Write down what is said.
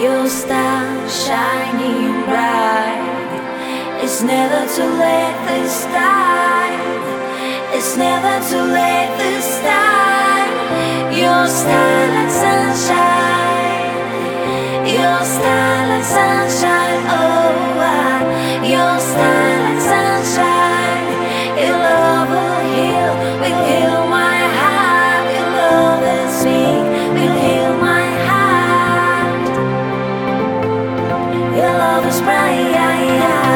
You'll start shining bright. It's never too late this time. It's never too late this time. You'll start like sunshine. You'll sunshine. Cause my,